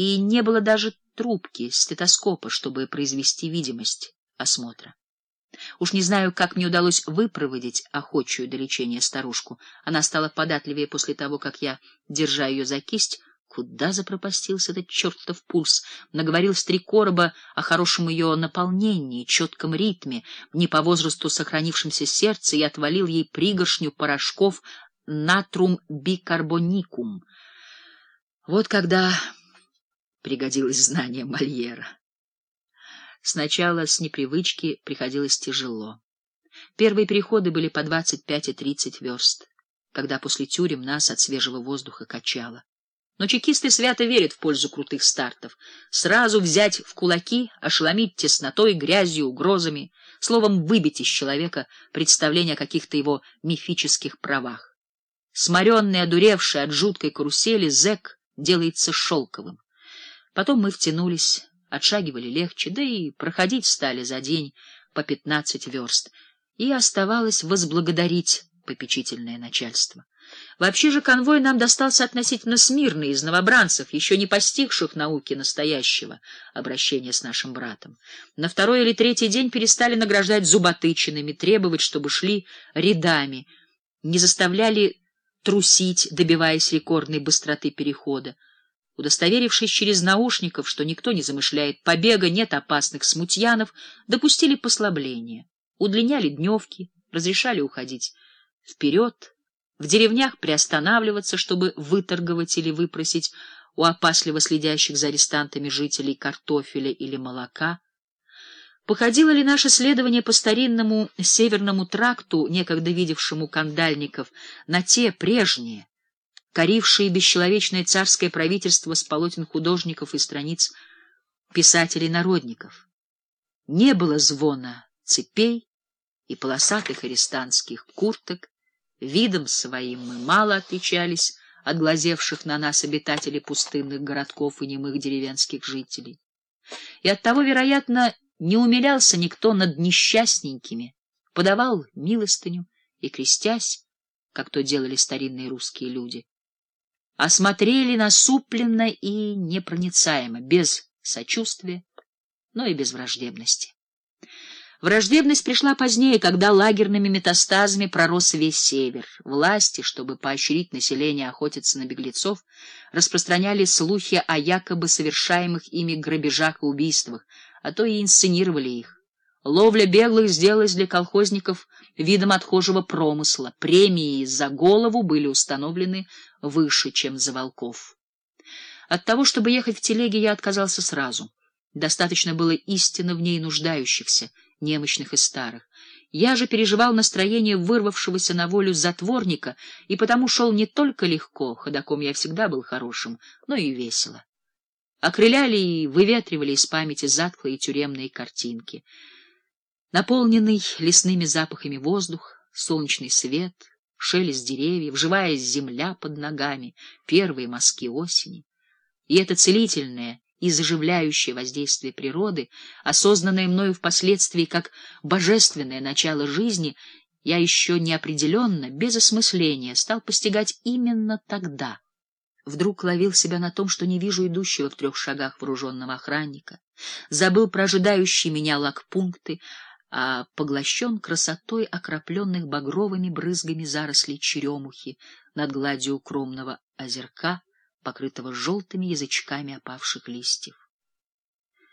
и не было даже трубки, стетоскопа, чтобы произвести видимость осмотра. Уж не знаю, как мне удалось выпроводить охочую до лечения старушку. Она стала податливее после того, как я, держа ее за кисть, Куда запропастился этот чертов пульс? Наговорил с три короба о хорошем ее наполнении, четком ритме, не по возрасту сохранившемся сердце, и отвалил ей пригоршню порошков натрум бикарбоникум. Вот когда пригодилось знание Мольера. Сначала с непривычки приходилось тяжело. Первые переходы были по двадцать пять и тридцать верст, когда после тюрем нас от свежего воздуха качало. Но чекисты свято верят в пользу крутых стартов. Сразу взять в кулаки, ошеломить теснотой, грязью, угрозами, словом, выбить из человека представление о каких-то его мифических правах. Сморенный, одуревший от жуткой карусели, зэк делается шелковым. Потом мы втянулись, отшагивали легче, да и проходить стали за день по пятнадцать верст, и оставалось возблагодарить попечительное начальство. Вообще же конвой нам достался относительно смирный из новобранцев, еще не постигших науки настоящего обращения с нашим братом. На второй или третий день перестали награждать зуботычинами, требовать, чтобы шли рядами, не заставляли трусить, добиваясь рекордной быстроты перехода. Удостоверившись через наушников, что никто не замышляет побега, нет опасных смутьянов, допустили послабление, удлиняли дневки, разрешали уходить вперед, в деревнях приостанавливаться, чтобы выторговать или выпросить у опасливо следящих за арестантами жителей картофеля или молока. Походило ли наше следование по старинному северному тракту, некогда видевшему кандальников, на те прежние, корившие бесчеловечное царское правительство с полотен художников и страниц писателей-народников? Не было звона цепей и полосатых арестантских курток, Видом своим мы мало отличались от глазевших на нас обитателей пустынных городков и немых деревенских жителей. И оттого, вероятно, не умилялся никто над несчастненькими, подавал милостыню и, крестясь, как то делали старинные русские люди, осмотрели насупленно и непроницаемо, без сочувствия, но и без враждебности. Враждебность пришла позднее, когда лагерными метастазами пророс весь север. Власти, чтобы поощрить население охотиться на беглецов, распространяли слухи о якобы совершаемых ими грабежах и убийствах, а то и инсценировали их. Ловля беглых сделалась для колхозников видом отхожего промысла. Премии за голову были установлены выше, чем за волков. От того, чтобы ехать в телеге, я отказался сразу. Достаточно было истинно в ней нуждающихся — немощных и старых. Я же переживал настроение вырвавшегося на волю затворника, и потому шел не только легко, ходаком я всегда был хорошим, но и весело. Окрыляли и выветривали из памяти затхлые тюремные картинки. Наполненный лесными запахами воздух, солнечный свет, шелест деревьев, живая земля под ногами, первые мазки осени. И это целительное, и заживляющее воздействие природы, осознанное мною впоследствии как божественное начало жизни, я еще неопределенно, без осмысления, стал постигать именно тогда. Вдруг ловил себя на том, что не вижу идущего в трех шагах вооруженного охранника, забыл про ожидающие меня лагпункты, а поглощен красотой окропленных багровыми брызгами зарослей черемухи над гладью укромного озерка, покрытого желтыми язычками опавших листьев.